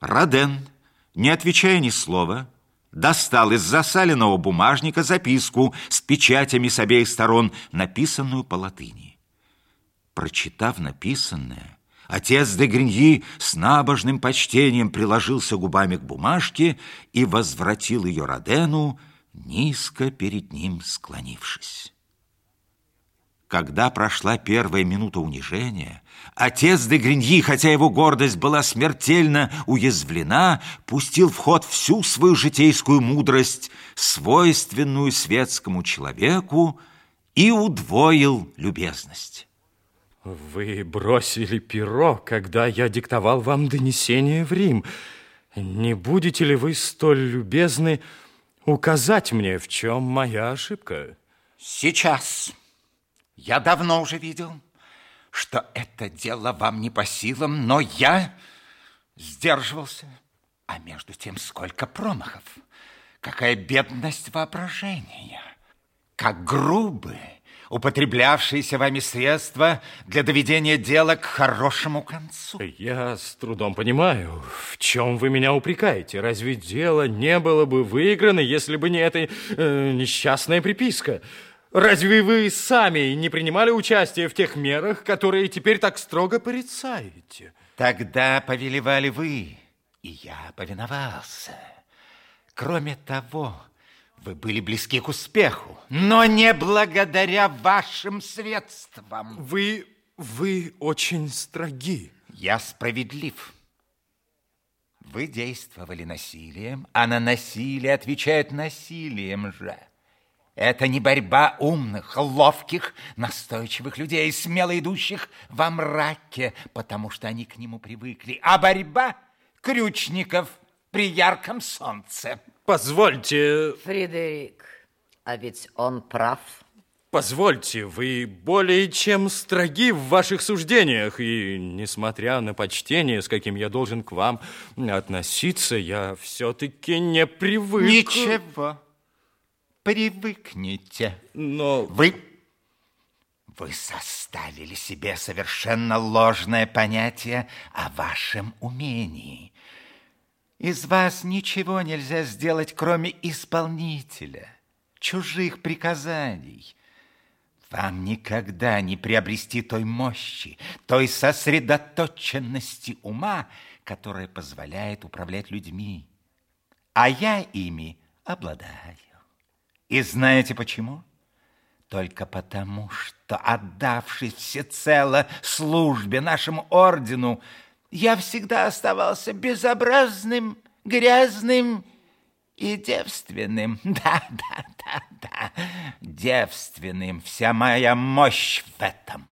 Роден, не отвечая ни слова, достал из засаленного бумажника записку с печатями с обеих сторон, написанную по латыни. Прочитав написанное, отец де Гриньи с набожным почтением приложился губами к бумажке и возвратил ее Родену, низко перед ним склонившись. Когда прошла первая минута унижения, отец де Гриньи, хотя его гордость была смертельно уязвлена, пустил в ход всю свою житейскую мудрость, свойственную светскому человеку, и удвоил любезность. Вы бросили перо, когда я диктовал вам донесение в Рим. Не будете ли вы столь любезны указать мне, в чем моя ошибка? Сейчас. Я давно уже видел, что это дело вам не по силам, но я сдерживался. А между тем сколько промахов, какая бедность воображения, как грубые, употреблявшиеся вами средства для доведения дела к хорошему концу. Я с трудом понимаю, в чем вы меня упрекаете. Разве дело не было бы выиграно, если бы не эта э, несчастная приписка? Разве вы сами не принимали участие в тех мерах, которые теперь так строго порицаете? Тогда повелевали вы, и я повиновался. Кроме того, вы были близки к успеху, но не благодаря вашим средствам. Вы, вы очень строги. Я справедлив. Вы действовали насилием, а на насилие отвечают насилием же. Это не борьба умных, ловких, настойчивых людей, смело идущих во мраке, потому что они к нему привыкли, а борьба крючников при ярком солнце. Позвольте... Фредерик, а ведь он прав. Позвольте, вы более чем строги в ваших суждениях, и, несмотря на почтение, с каким я должен к вам относиться, я все-таки не привык... Ничего привыкнете. Но... Вы... Вы составили себе совершенно ложное понятие о вашем умении. Из вас ничего нельзя сделать, кроме исполнителя, чужих приказаний. Вам никогда не приобрести той мощи, той сосредоточенности ума, которая позволяет управлять людьми. А я ими обладаю. И знаете почему? Только потому, что, отдавшись всецело службе нашему ордену, я всегда оставался безобразным, грязным и девственным. Да, да, да, да, девственным. Вся моя мощь в этом.